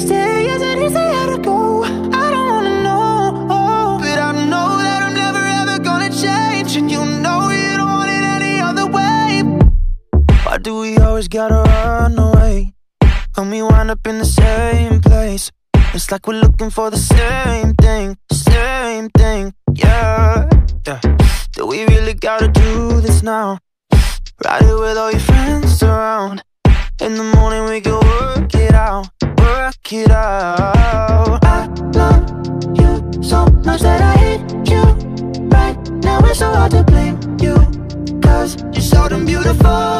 stay? Is it easy how to go? I don't wanna know, oh, but I know that I'm never ever gonna change, and you know you don't want it any other way. Why do we always gotta run away? And we wind up in the same place. It's like we're looking for the same thing, same thing, yeah. yeah. Do we really gotta do this now? Ride it with all your friends around. In the morning we go work it out. I love you so much that I hate you. Right now it's so hard to blame you. Cause you're so damn beautiful.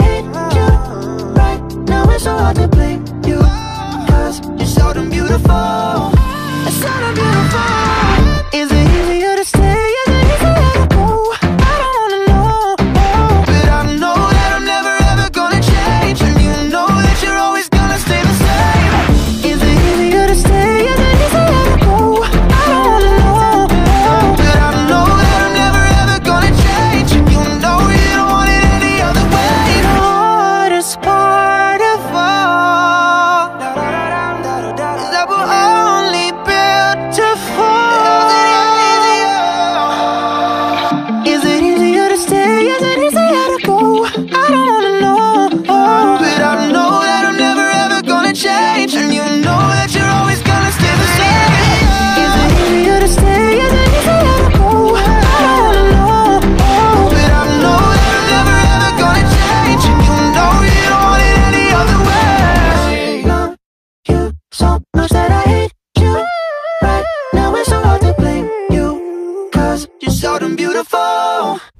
And beautiful.